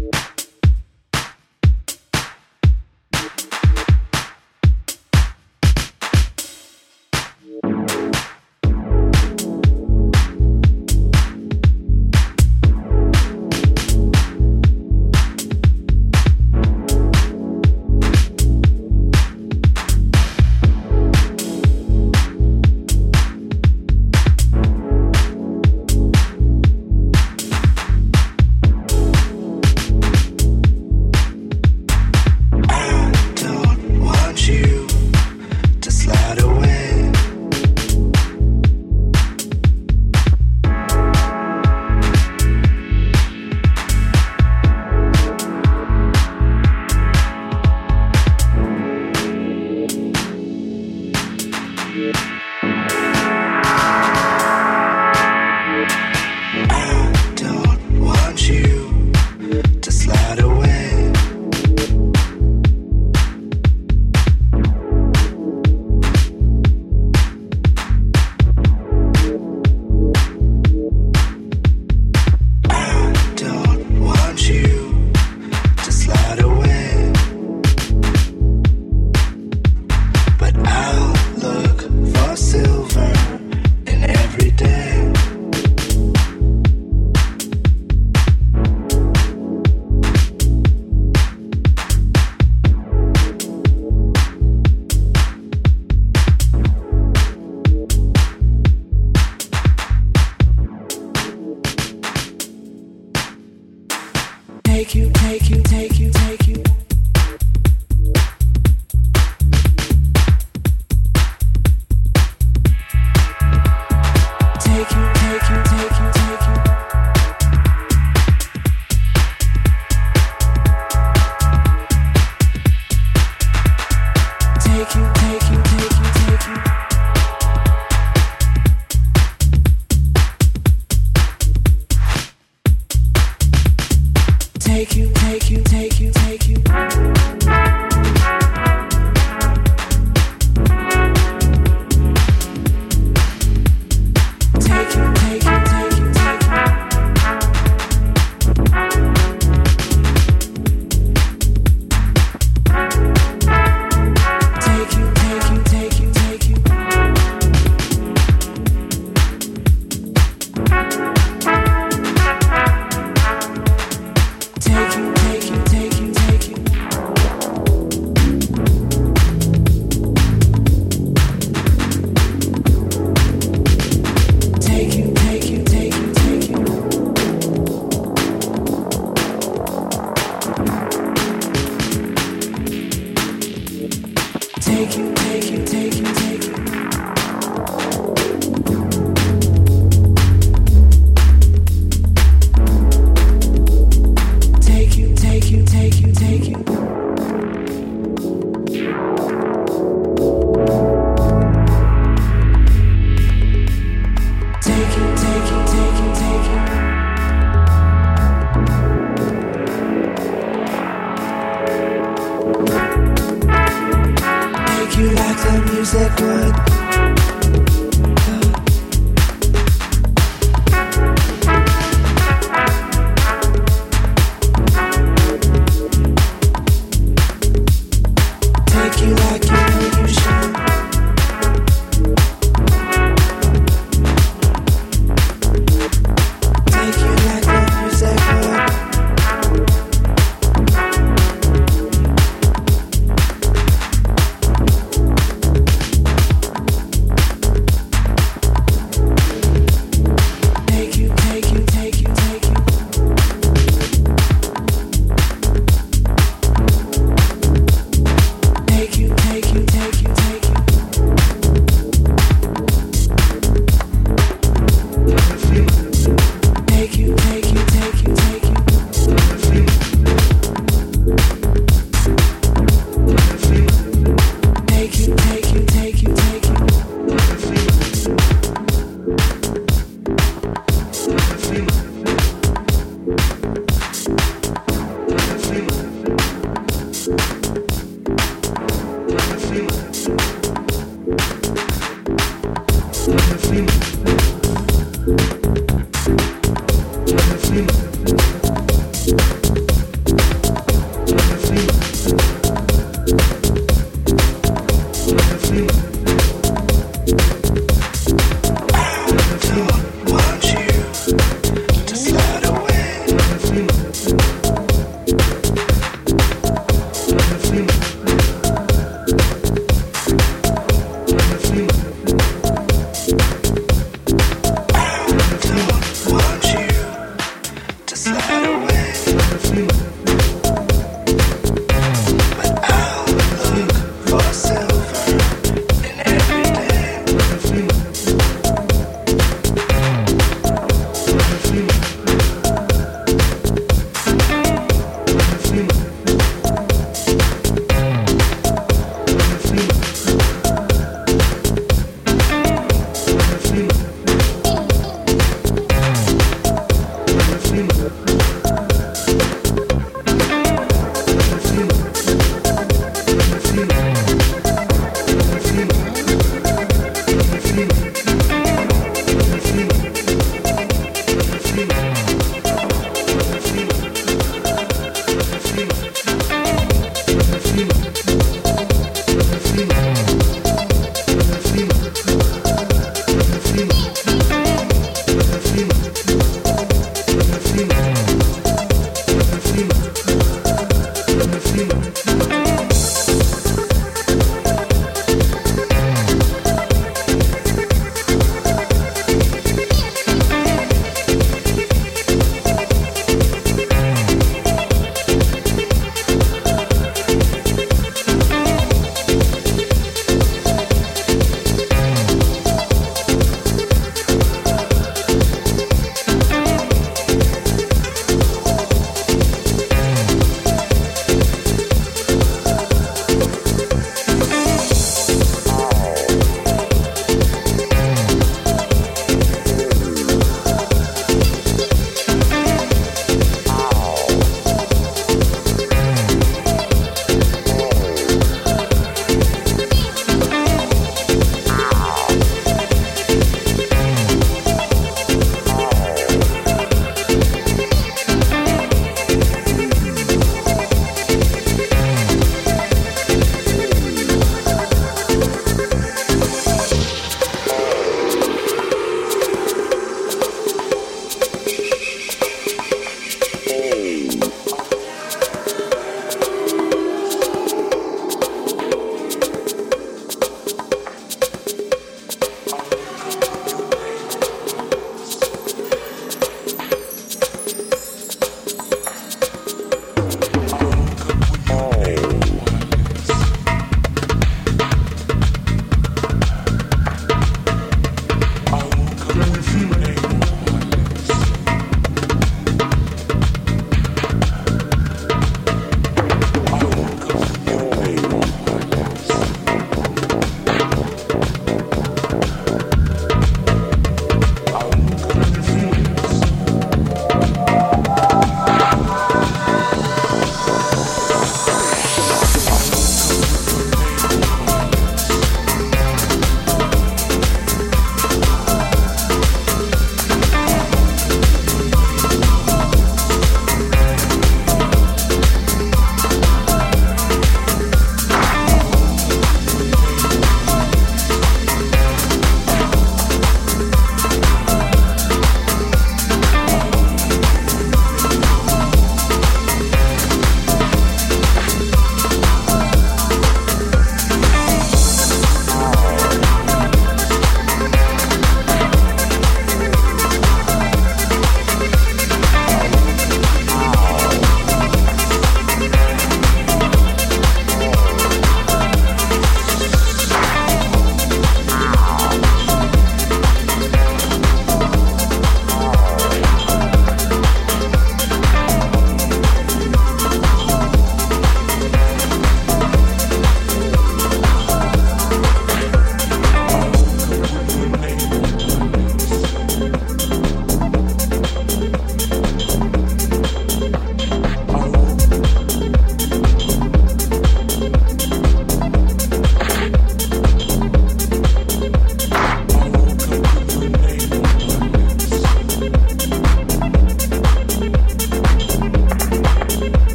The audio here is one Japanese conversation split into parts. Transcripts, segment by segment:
Bye. take you, take you, take you, take you.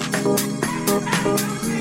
thank